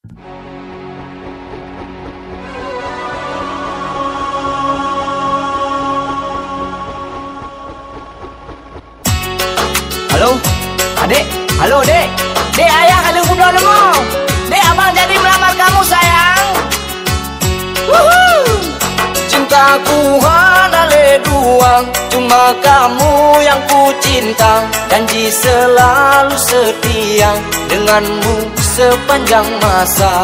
Halo, adik. halo dek, dek ayah kali kudo lemo, dek abang jadi melamar kamu sayang. Wuhu, cintaku hanale dua, cuma kamu yang ku cinta, janji selalu setia denganmu. Sepanjang masa.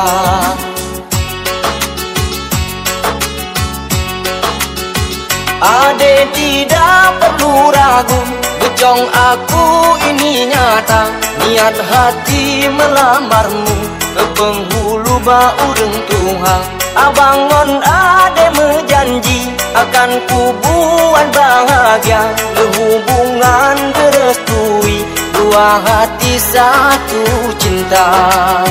Ade tidak perlu ragu Bejong aku ini nyata. Niat hati melamarmu Ke penghulu bau Tuhan. Abangon ade menjanji Akan ku buat bahagia. Hubungan terestui Dua hati satu 荡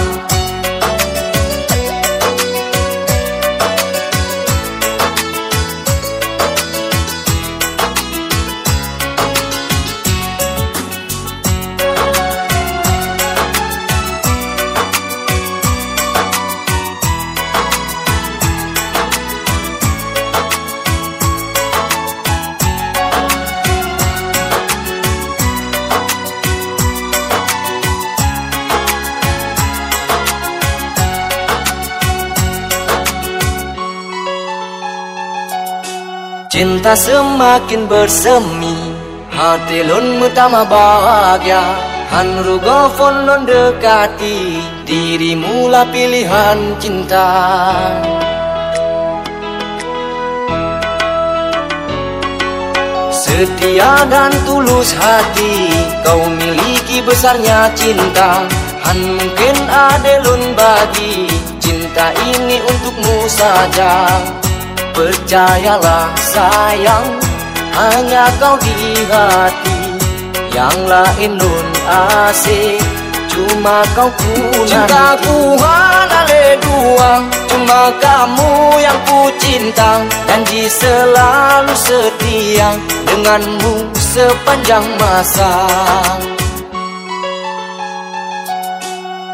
Cinta semakin bersemi Hati lun utama bahagia. Han rugo fon lun dekati Dirimu lah pilihan cinta. Setia dan tulus hati Kau miliki besarnya cinta. Han mungkin ada lun bagi Cinta ini untukmu saja Percayalah sayang Hanya kau di hati. Yang lain nun asik Cuma kau ku Cintaku hanya le dua. Cuma kamu yang ku cinta. Janji selalu setia Denganmu sepanjang masa.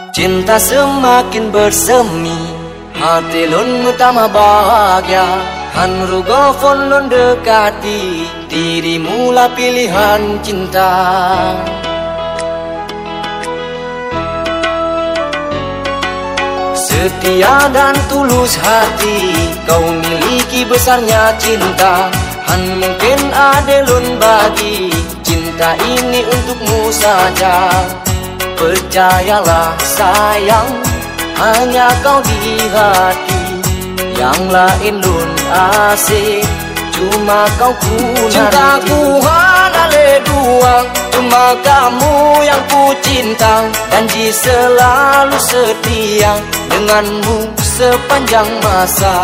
Cinta semakin bersemi Hati lun utama bahagia Han rugo fon lun dekati Dirimu lah pilihan cinta. Setia dan tulus hati Kau miliki besarnya cinta. Han mungkin ada lun bagi Cinta ini untukmu saja. Percayalah sayang hanya kau di hati Yang lain lun asik Cuma kau ku Cintaku hanya dua Cuma kamu yang ku cinta. Janji selalu setia Denganmu sepanjang masa